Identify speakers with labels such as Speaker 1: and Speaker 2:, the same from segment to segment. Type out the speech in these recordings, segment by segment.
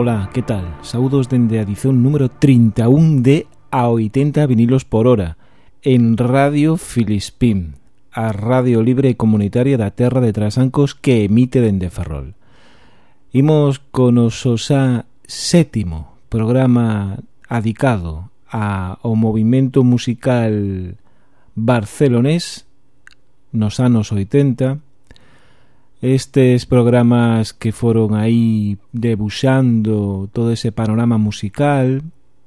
Speaker 1: Ola, que tal? Saudos dende a edición número 31 de A 80 vinilos por hora en Radio Filispín, a radio libre e comunitaria da terra de Trasancos que emite dende Ferrol. Imos con o xa sétimo programa adicado ao movimento musical barcelonés nos anos 80 estes programas que foron aí debuxando todo ese panorama musical,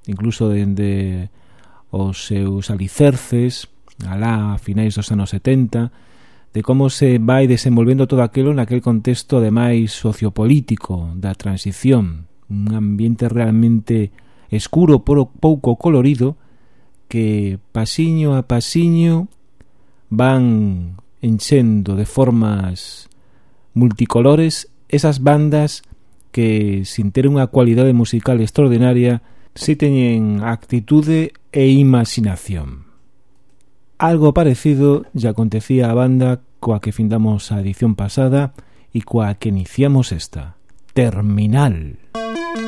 Speaker 1: incluso dende os seus alicerces, alá a finais dos anos 70, de como se vai desenvolvendo todo aquilo naquel contexto ademais sociopolítico da transición, un ambiente realmente escuro, pouco colorido, que pasiño a pasiño van enchendo de formas multicolores, esas bandas que, sin ter unha cualidade musical extraordinaria, se teñen actitude e imaginación. Algo parecido lle acontecía á banda coa que findamos a edición pasada e coa que iniciamos esta. Terminal. Terminal.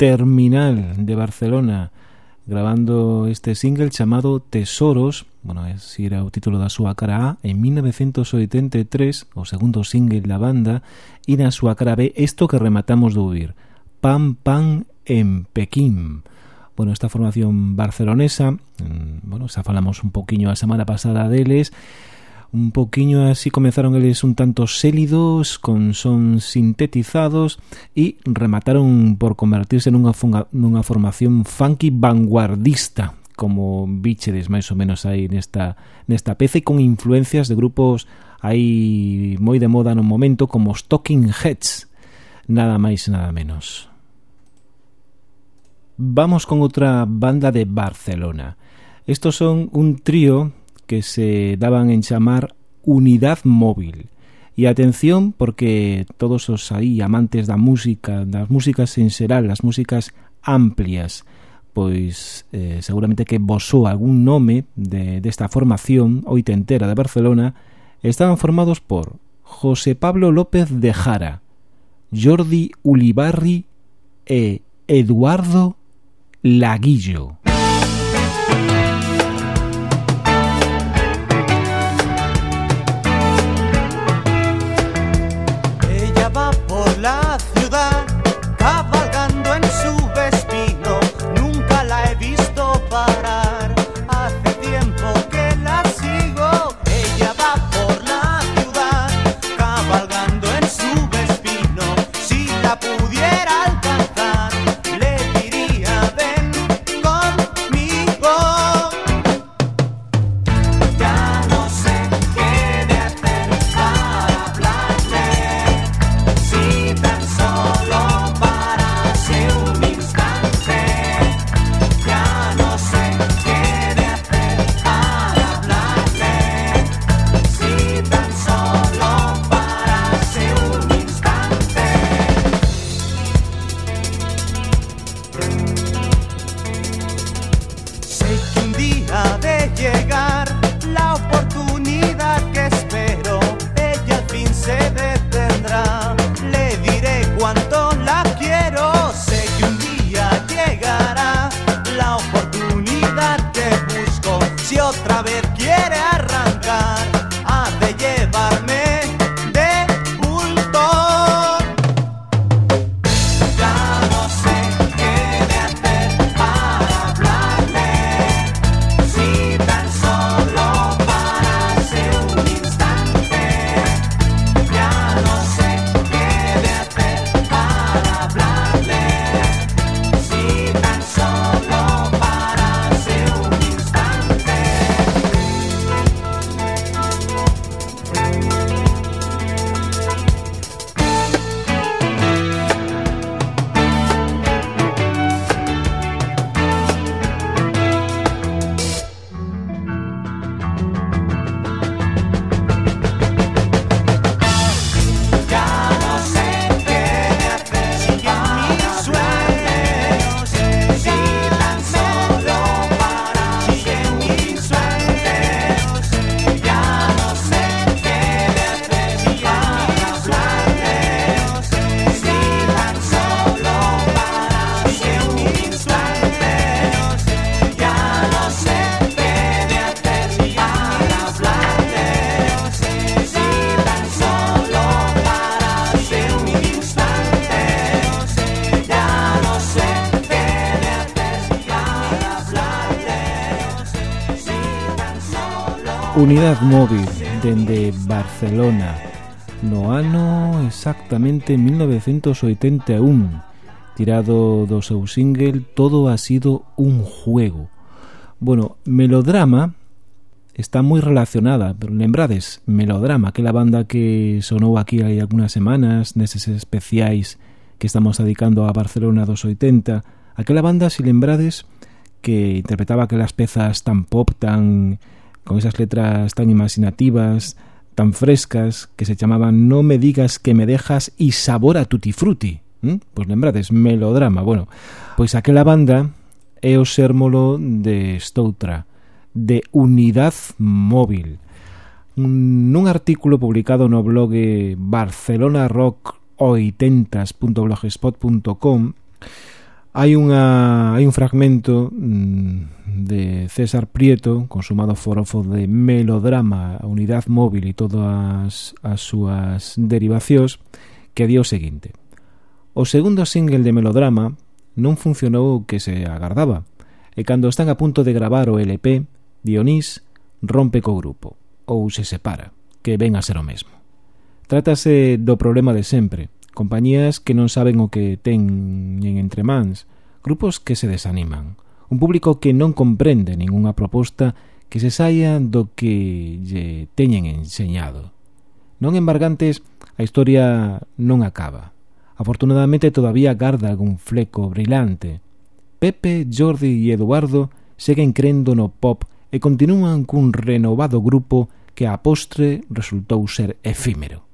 Speaker 1: Terminal de Barcelona grabando este single chamado Tesoros. Bueno, ese era o título da súa cara A en 1983 o segundo single da banda e na súa cara B isto que rematamos de ouvir Pam Pam en Pekín. Bueno, esta formación barcelonesa bueno, xa falamos un poquinho a semana pasada deles
Speaker 2: un poquiño así comenzaron eles un tanto sélidos, con son sintetizados e remataron por convertirse nunha, funga, nunha formación funky vanguardista como bichedes máis ou menos aí nesta, nesta peza e con influencias de grupos aí moi de moda no momento como os Talking Heads, nada máis nada menos. Vamos con outra banda de Barcelona. Estos son un trío que se daban en chamar unidad móvil. E atención porque todos os aí amantes da música, das músicas en xeral, das músicas amplias, pois eh, seguramente que bosou algún nome de, desta formación oitentera de Barcelona, estaban formados por José Pablo López de Jara, Jordi Ulibarri e Eduardo Laguillo. Unidad móvil dende Barcelona. No ano exactamente 1981 tirado do seu single Todo ha sido un juego. Bueno, Melodrama está moi relacionada, pero lembrades, Melodrama, aquela banda que sonou aquí hai algunhas semanas neses especiais que estamos dedicando a Barcelona dos 80, aquela banda, se si lembrades, que interpretaba aquelas pezas tan pop, tan con esas letras tan imaginativas, tan frescas, que se llamaban No me digas que me dejas y sabor a tutti frutti. ¿Mm? Pues lembrades, melodrama. Bueno, pois aquela banda é o sérmolo de Stoutra, de Unidad Móvil. Nun artículo publicado no blog barcelonarock80.blogspot.com Hai unha hai un fragmento mm, de César Prieto, consumado forofo de melodrama, a unidade móvil e todas as súas derivacións, que di o seguinte. O segundo single de melodrama non funcionou o que se agardaba, e cando están a punto de gravar o LP, Dionís rompe co grupo, ou se separa, que ven a ser o mesmo. Trátase do problema de sempre, compañías que non saben o que teñen entre mans, grupos que se desaniman, un público que non comprende ningunha proposta que se saia do que lle teñen enseñado. Non embargantes, a historia non acaba. Afortunadamente, todavía garda algún fleco brillante. Pepe, Jordi e Eduardo seguen crendo no pop e continúan cun renovado grupo que a postre resultou ser efímero.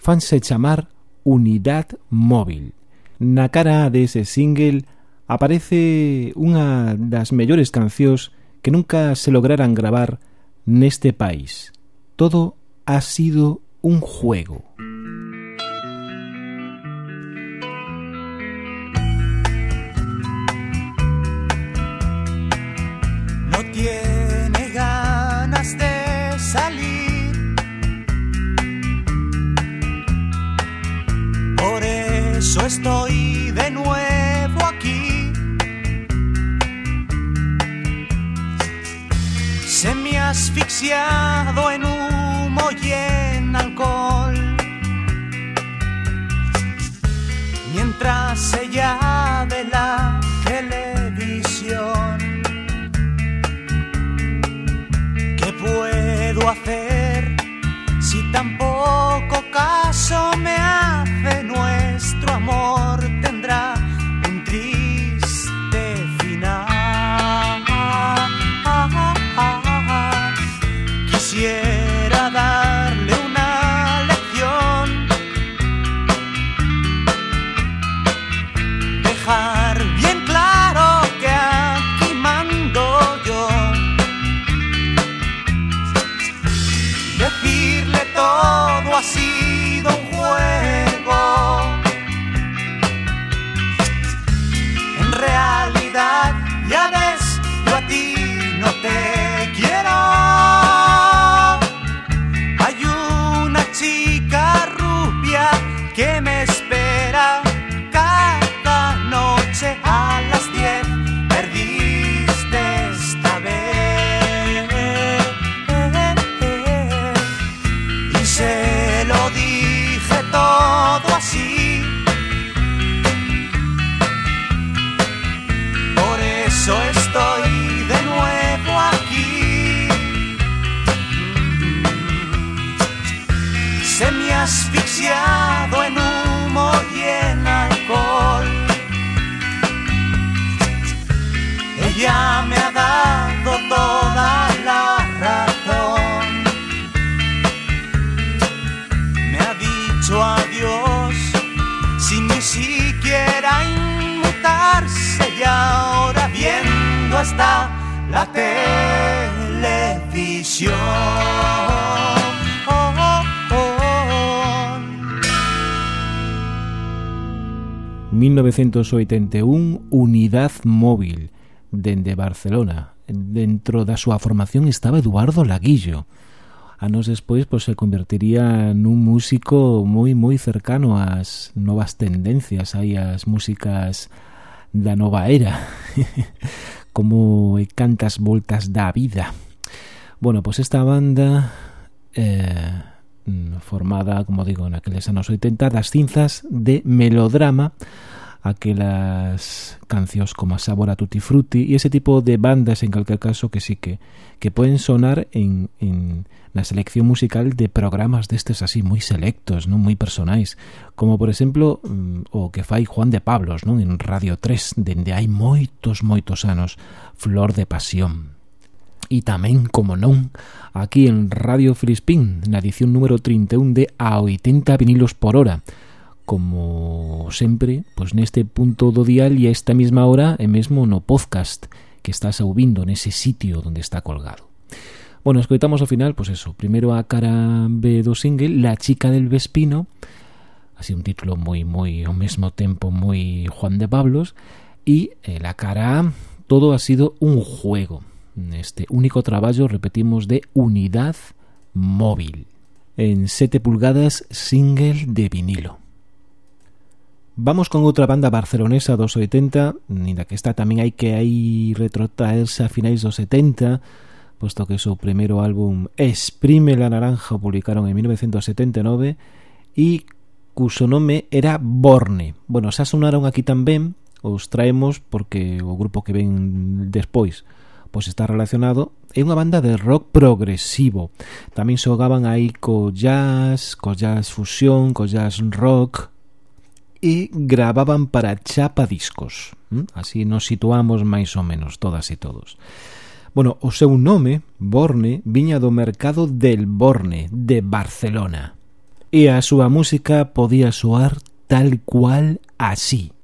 Speaker 2: Fanse chamar Unidad Móvil. Na cara dese single aparece unha das mellores cancións que nunca se lograran gravar neste país. Todo ha sido un juego.
Speaker 3: Estoy de nuevo aquí. Se me asfixiado en humo y en alcohol. Mientras ella de la televisión, ¿qué puedo hacer si tampoco caso me hace nuestro amor
Speaker 2: 1981 Unidad Móvil dende Barcelona. Dentro da súa formación estaba Eduardo Laguillo. Anos despois pois, se convertiría nun músico moi moi cercano ás novas tendencias, aí as músicas da nova era, como e cantas voltas da vida. Bueno, pois esta banda eh, formada, como digo, naqueles anos 80 das cinzas de melodrama aquelas cancións como a Sabor a Tutti Frutti e ese tipo de bandas en calquer caso que sí que que poden sonar en, en na selección musical de programas destes así moi selectos, non moi personais, como por exemplo mm, o que fai Juan de Pablos, non en Radio 3, dende hai moitos moitos anos, Flor de Pasión. E tamén, como non, aquí en Radio Frispín, na edición número 31 de A80 vinilos por hora, como sempre, pois neste punto do dial e a esta mesma hora e mesmo no podcast que estás ouvindo nese sitio onde está colgado. Bueno, escoitamos ao final, pois eso, primeiro a cara B do single, La chica del Vespino, así un título moi moi ao mesmo tempo moi Juan de Pablos, e eh, la cara todo ha sido un juego. Este único traballo, repetimos, de unidad móvil en 7 pulgadas single de vinilo. Vamos con outra banda barcelonesa dos 80, nin da que está tamén hai que aí retrotraerse a finais dos 70, posto que o seu primeiro álbum Exprime la Naranja o publicaron en 1979 e cuso nome era Borne. Bueno, xa sonaron aquí tamén, os traemos porque o grupo que ven despois pois está relacionado, é unha banda de rock progresivo. Tamén xogaban aí co jazz, co jazz fusión, co jazz rock, e gravaban para Chapa Discos. Así nos situamos máis ou menos todas e todos. Bueno, o seu nome, Borne, viña do mercado del Borne, de Barcelona. E a súa música podía soar tal cual así.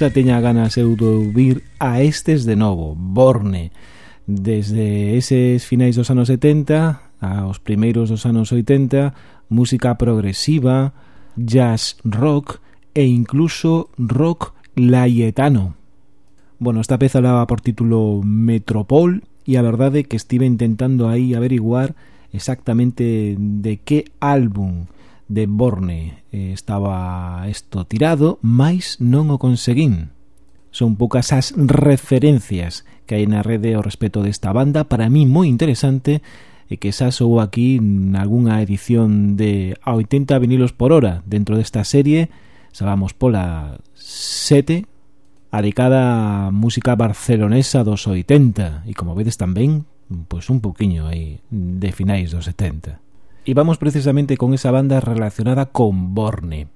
Speaker 2: xa teña ganas eu de vir a estes de novo, Borne. Desde eses finais dos anos 70 aos primeiros dos anos 80, música progresiva, jazz rock e incluso rock laietano. Bueno, esta peza lava por título Metropol e a verdade que estive intentando aí averiguar exactamente de que álbum de Borne eh, estaba isto tirado, mais non o conseguín. Son poucas as referencias que hai na rede ao respecto desta banda, para mí moi interesante, e que xa sou aquí nalgúnha edición de a 80 vinilos por hora dentro desta serie, xa vamos pola 7, adicada a música barcelonesa dos 80, e como vedes tamén, pois un poquinho aí de finais dos 70. E vamos precisamente con esa banda relacionada con Borne.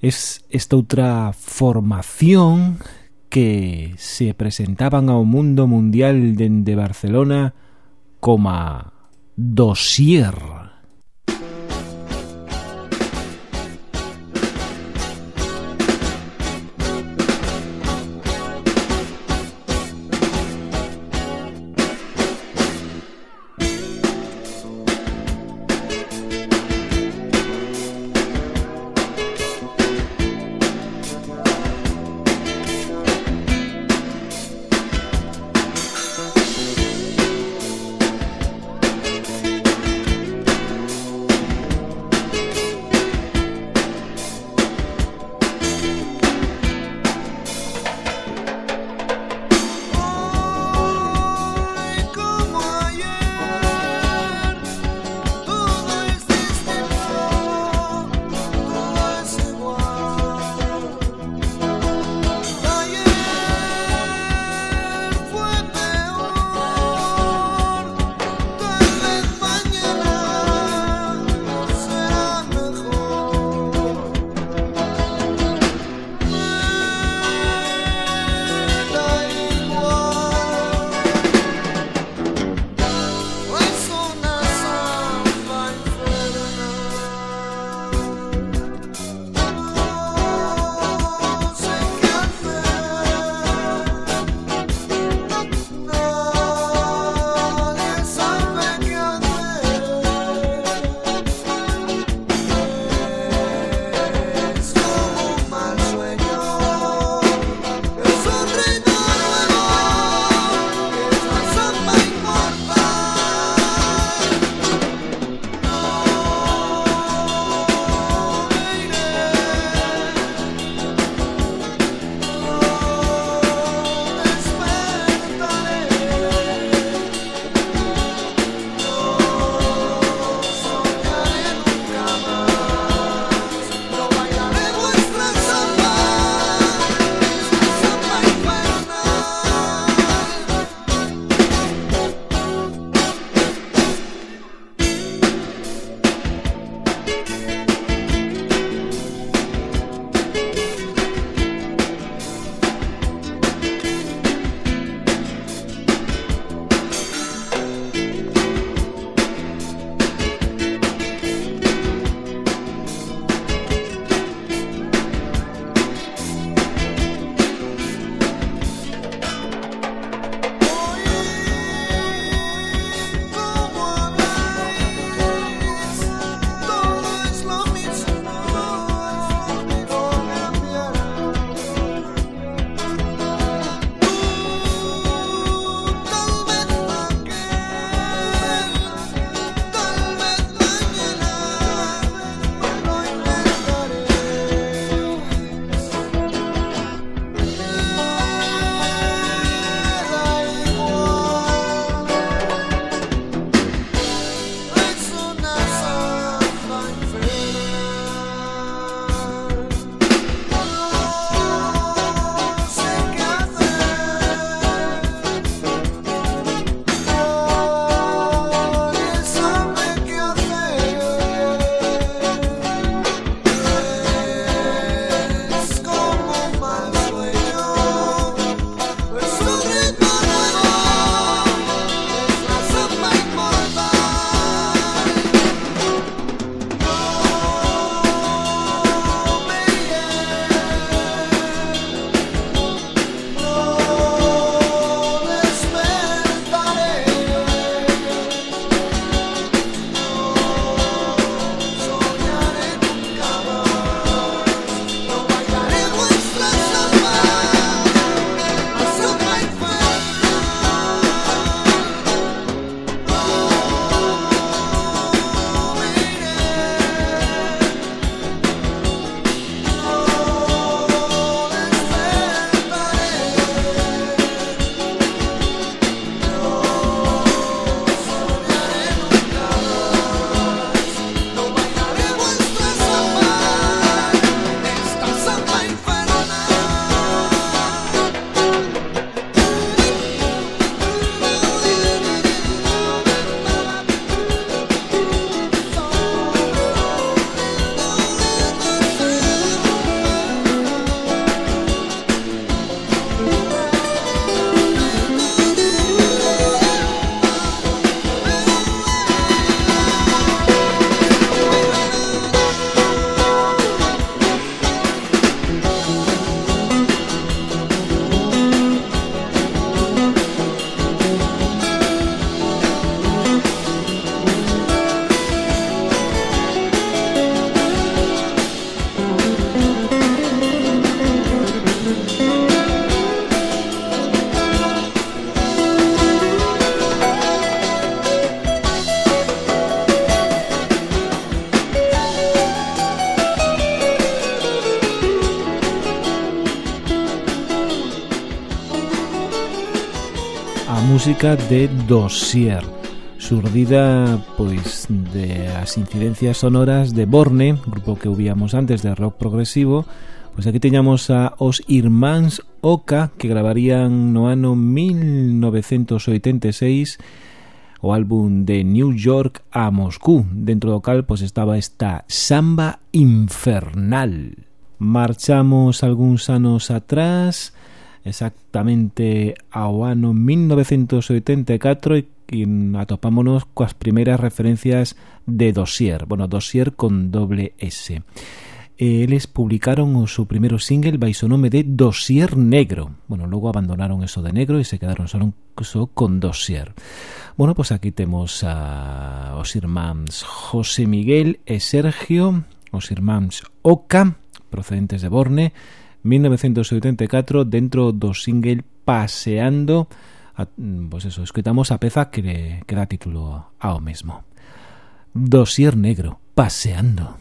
Speaker 2: Es esta outra formación que se presentaban ao mundo mundial dende Barcelona como dosier. música de Dossier, surdida pois de as incidencias sonoras de Borne, grupo que ouvíamos antes de rock progresivo, pois aquí teñamos a os Irmáns Oka que gravarían no ano 1986 o álbum de New York a Moscú, dentro do cal pois estaba esta Samba Infernal. Marchamos algúns anos atrás, exactamente ao ano 1984 e atopámonos coas primeiras referencias de Dossier, bueno, Dossier con doble S. E eles publicaron o seu primeiro single baixo nome de Dossier Negro. Bueno, logo abandonaron eso de negro e se quedaron só, só con Dossier. Bueno, pues aquí temos a os irmáns José Miguel e Sergio, os irmáns Oca, procedentes de Borne, 1984 dentro do single Paseando. A, pues eso, escritamos a peza que, que dá título ao mesmo Dosier Negro, Paseando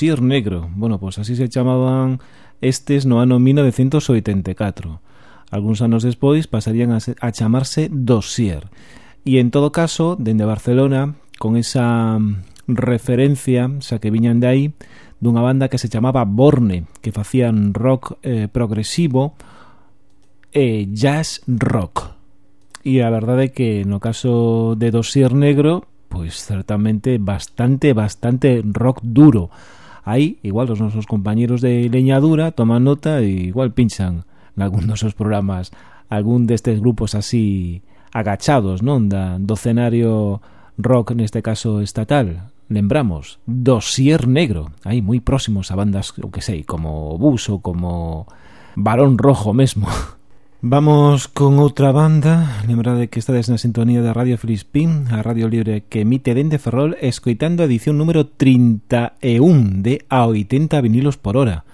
Speaker 2: Dosier Negro. Bueno, pois así se chamaban estes no ano 1984. Alguns anos despois pasarían a, a chamarse Dossier. E en todo caso, dende Barcelona, con esa referencia, xa que viñan de aí, dunha banda que se chamaba Borne, que facían rock eh, progresivo e jazz rock. E a verdade é que no caso de Dossier Negro, pois certamente bastante, bastante rock duro aí igual os nosos compañeros de leñadura toman nota e igual pinchan nalgún dos seus programas algún destes grupos así agachados, non? Da, do cenario rock neste caso estatal lembramos, Dosier Negro, aí moi próximos a bandas, o que sei, como Buso, como Barón Rojo mesmo. Vamos con outra banda. Lembrade que estades na sintonía da Radio Filispín A Radio Libre que emite dende Ferrol Escoitando a edición número 31 De A 80 vinilos por hora.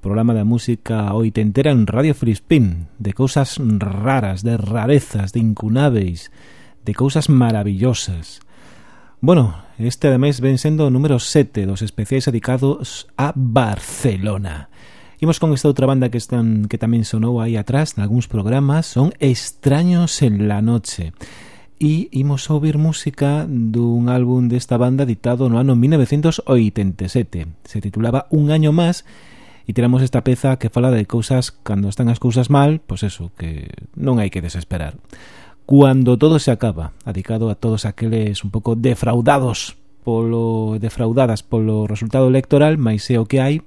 Speaker 2: Programa da música oitentera en Radio Filispín De cousas raras, de rarezas, de incunáveis De cousas maravillosas. Bueno, este ademais ven sendo o número 7 Dos especiais dedicados a Barcelona Barcelona. Imos con esta outra banda que están que tamén sonou aí atrás nalgúns programas, son Extraños en la noche. E imos ouvir música dun álbum desta banda editado no ano 1987. Se titulaba Un año máis e tiramos esta peza que fala de cousas cando están as cousas mal, pois eso, que non hai que desesperar. Cuando todo se acaba, adicado a todos aqueles un pouco defraudados polo defraudadas polo resultado electoral, mais é o que hai,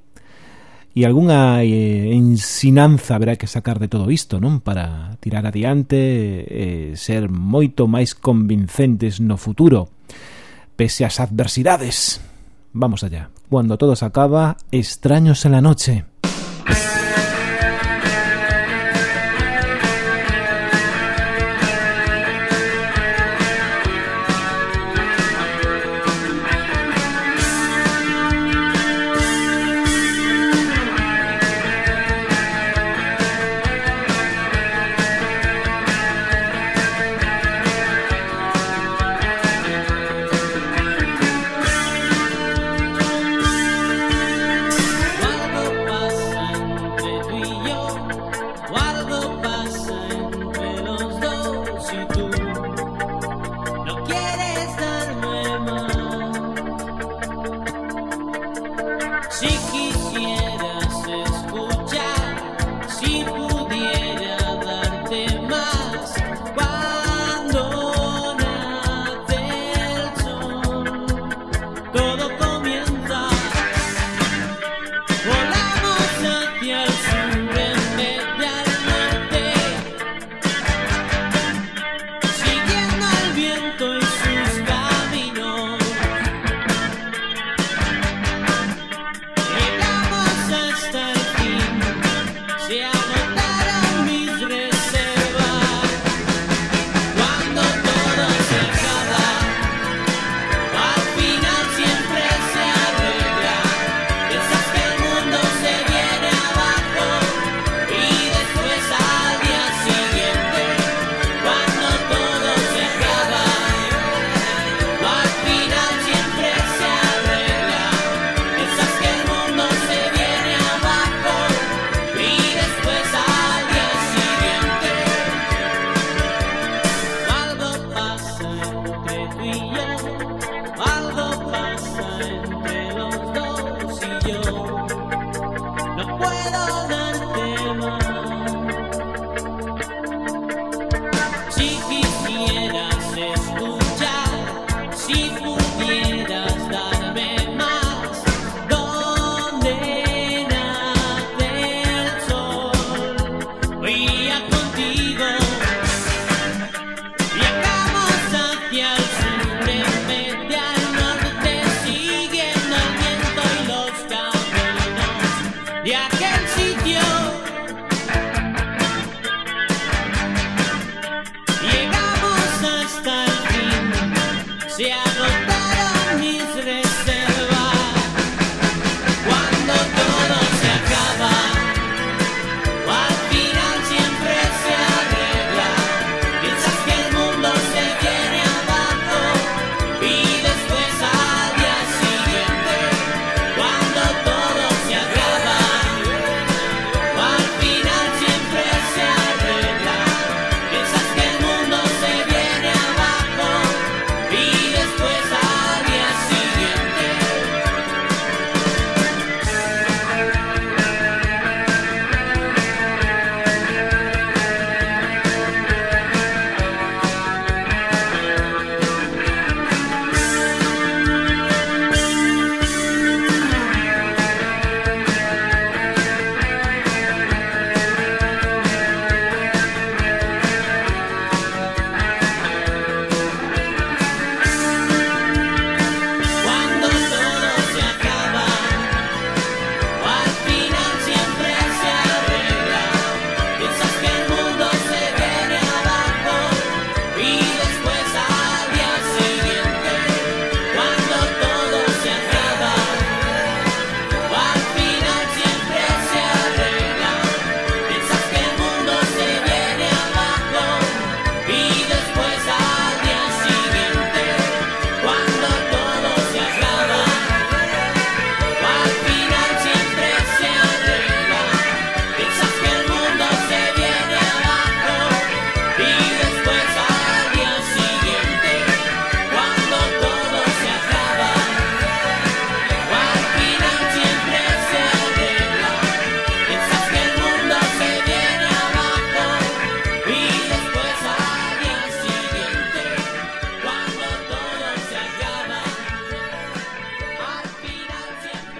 Speaker 2: e algunha eh, ensinanza haberá que sacar de todo isto, non? Para tirar adiante e eh, ser moito máis convincentes no futuro, pese ás adversidades. Vamos allá. Cuando todo se acaba, extraños en la noche.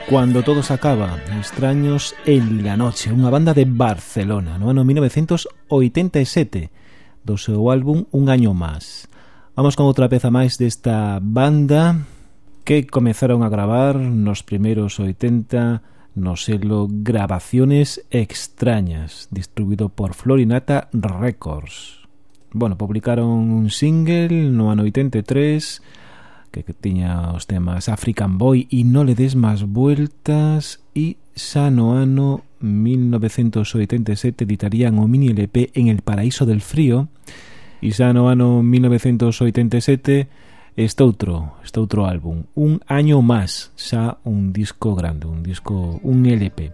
Speaker 2: Cuando todo se acaba, Extraños en la noche, unha banda de Barcelona, no ano 1987, do seu álbum Un año máis. Vamos con outra peza máis desta banda que comezaron a gravar nos primeiros 80 no selo Grabaciones Extrañas, distribuído por Florinata Records. Bueno, publicaron un single no ano 83, que, que tiña os temas African Boy e No le des más vueltas e Sano Ano 1987 editarían o mini LP en El Paraíso del Frío e Sano Ano 1987 este outro, este outro álbum un año máis xa un disco grande, un disco, un LP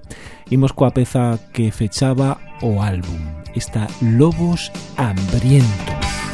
Speaker 2: imos coa peza que fechaba o álbum esta Lobos Hambrientos.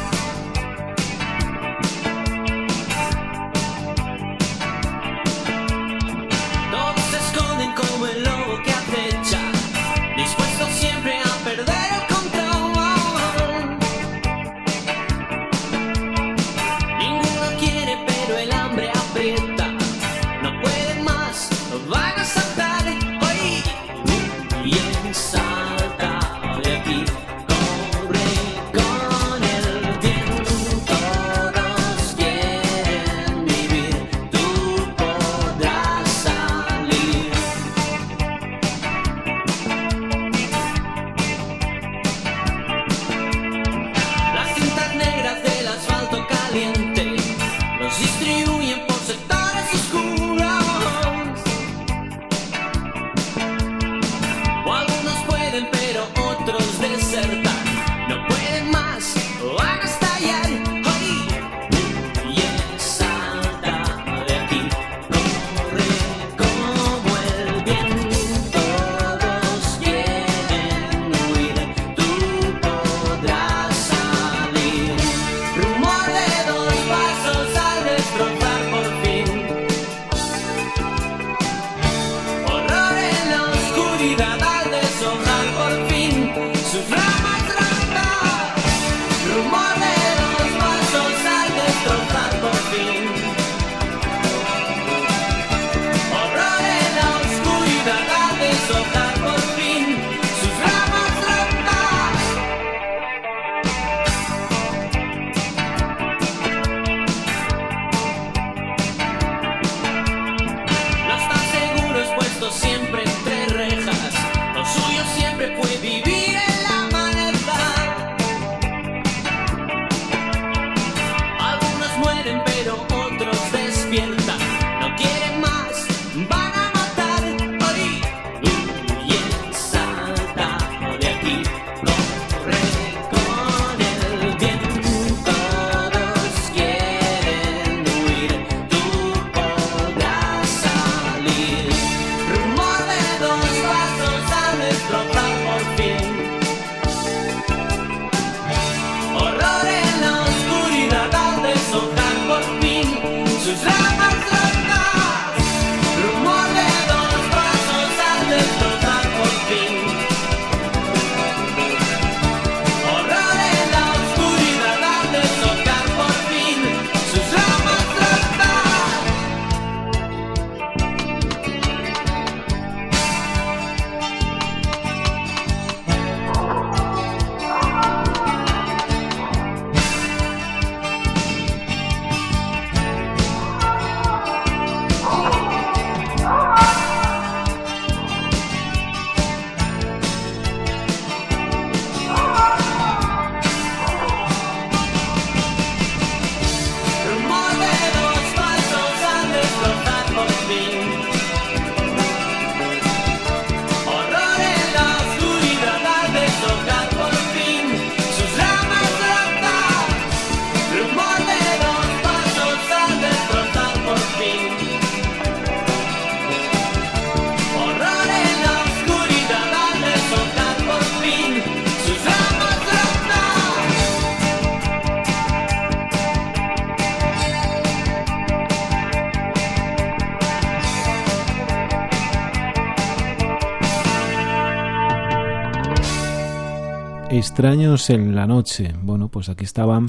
Speaker 2: Extraños en la noche. Bueno, pues aquí estaban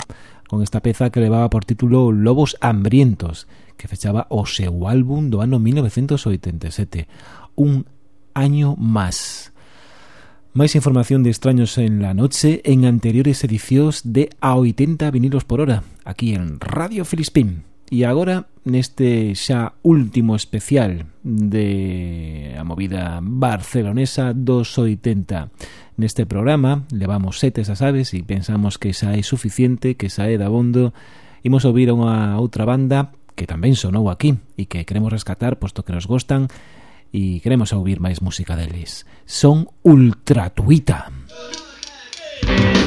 Speaker 2: con esta peza que levaba por título Lobos Hambrientos, que fechaba o seu álbum do ano 1987. Un año más. Máis información de Extraños en la noche en anteriores edicións de A 80 vinilos por hora, aquí en Radio Filispín. E agora, neste xa último especial de a movida barcelonesa dos 80. Neste programa levamos sete xa aves e pensamos que xa é suficiente, que xa é dabondo. Imos ouvir unha outra banda que tamén sonou aquí e que queremos rescatar posto que nos gostan e queremos ouvir máis música deles. Son Ultratuita. Ultratuita.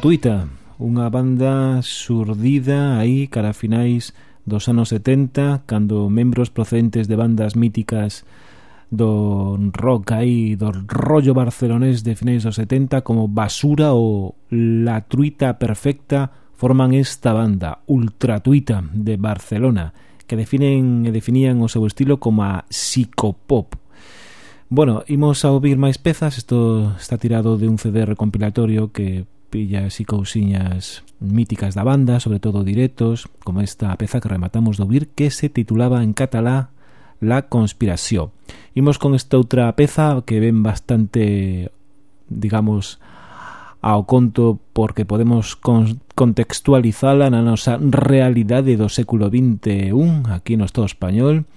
Speaker 2: Gratuita, unha banda surdida aí cara a finais dos anos 70 cando membros procedentes de bandas míticas do rock aí, do rollo barcelonés de finais dos 70 como Basura ou La Truita Perfecta forman esta banda ultratuita de Barcelona que definen e definían o seu estilo como a psicopop. Bueno, imos a ouvir máis pezas, isto está tirado de un CD recompilatorio que pillas e cousiñas míticas da banda, sobre todo directos, como esta peza que rematamos de ouvir que se titulaba en catalá La conspiración. Imos con esta outra peza que ven bastante, digamos, ao conto porque podemos con contextualizala na nosa realidade do século XXI aquí no Estado español,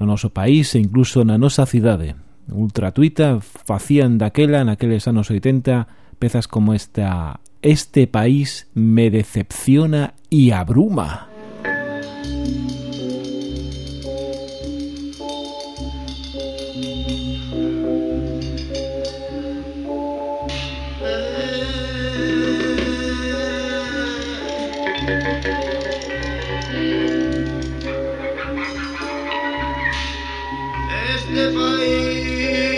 Speaker 2: no noso país e incluso na nosa cidade. Ultratuita facían daquela, naqueles anos 80, pezas como esta, Este país me decepciona y abruma.
Speaker 4: Uma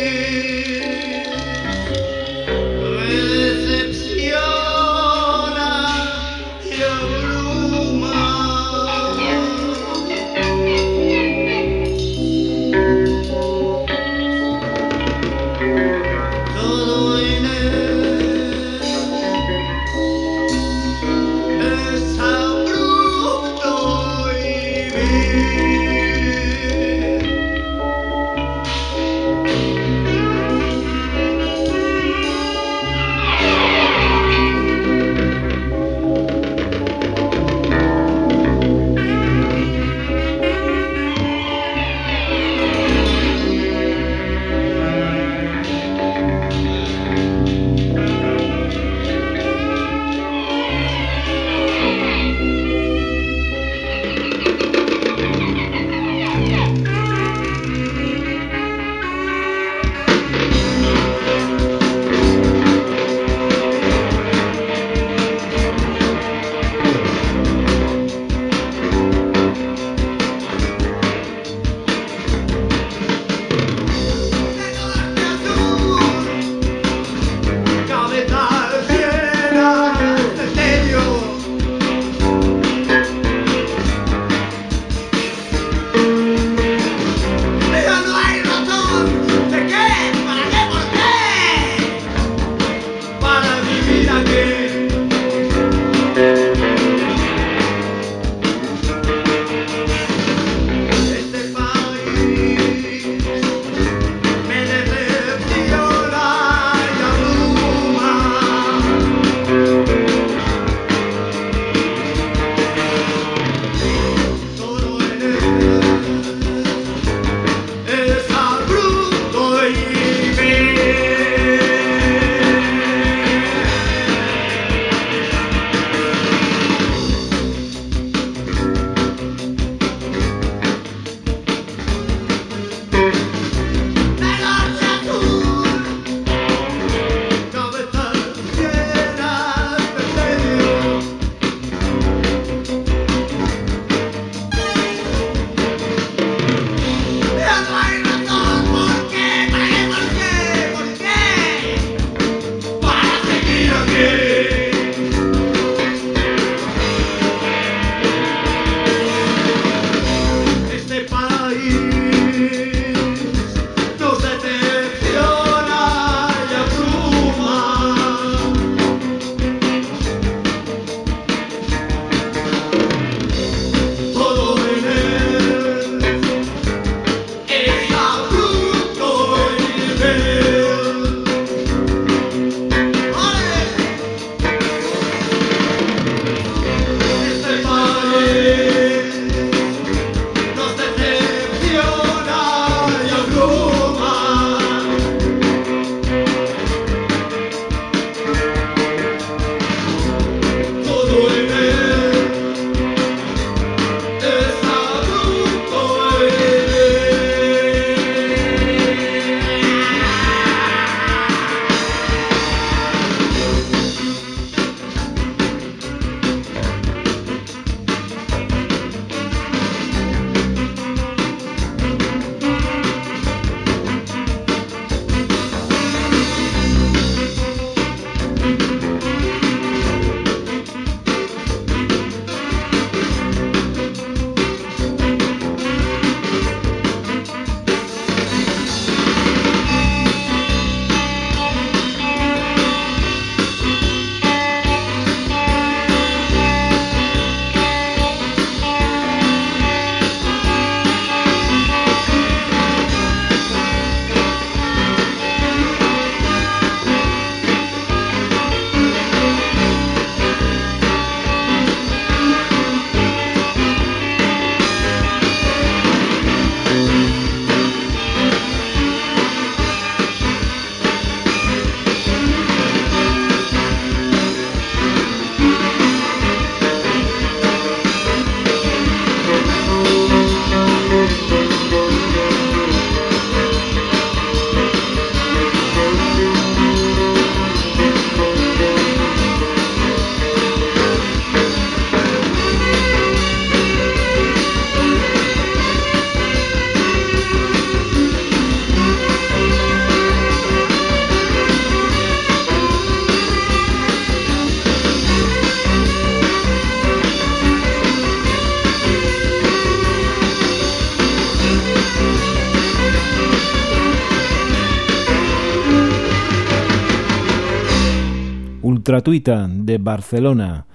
Speaker 2: De Barcelona.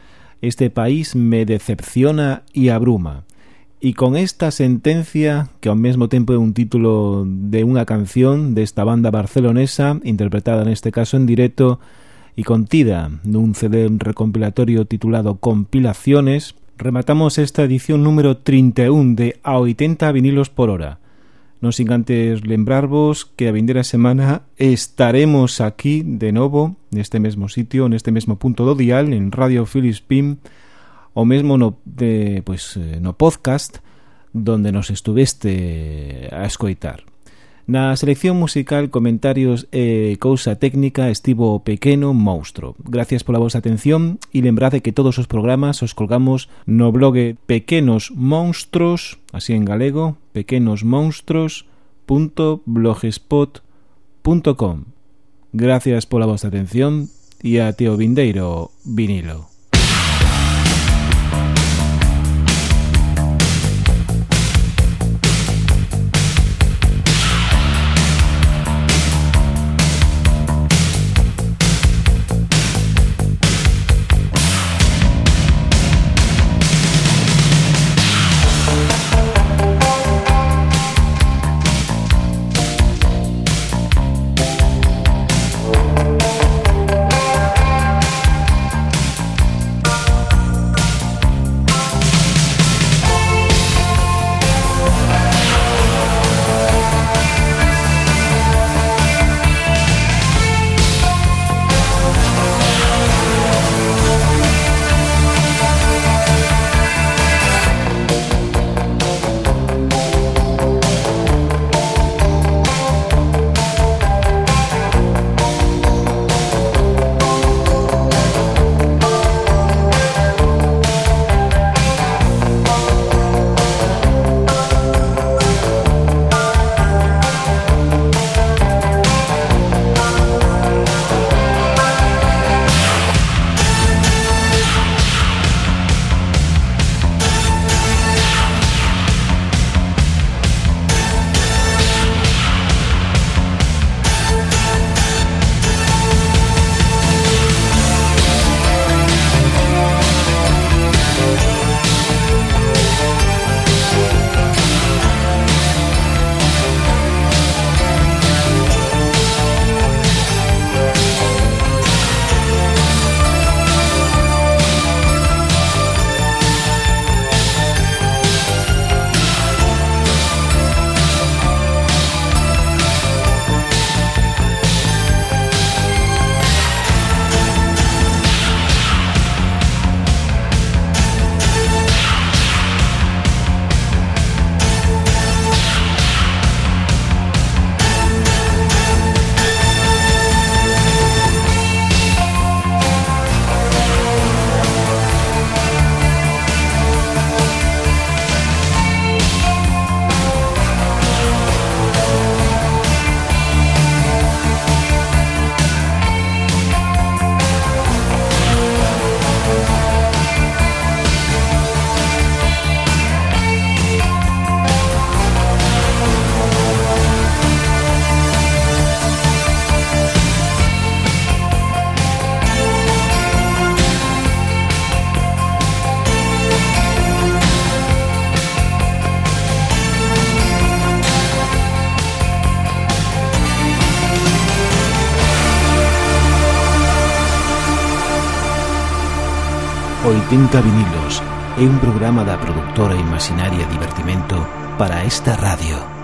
Speaker 2: Este país me decepciona y abruma. Y con esta sentencia, que ao mesmo tempo é un título de unha canción desta banda barcelonesa, interpretada neste caso en directo e contida nun CD recompilatorio titulado Compilaciones, rematamos esta edición número 31 de A 80 vinilos por hora. Non sin antes lembrarvos que a vindeira semana estaremos aquí de novo neste mesmo sitio, neste mesmo punto do dial en Radio Filispín o mesmo no, eh, de, pois, eh, no podcast donde nos estuveste a escoitar. Na selección musical, comentarios e cousa técnica estivo pequeno monstro. Gracias pola vosa atención e lembrade que todos os programas os colgamos no blog Pequenos Monstros, así en galego, pequenosmonstros.blogspot.com. Gracias pola vosa atención e a o vindeiro vinilo. 80 vinilos un programa da produtora Imaginaria Divertimento para esta radio.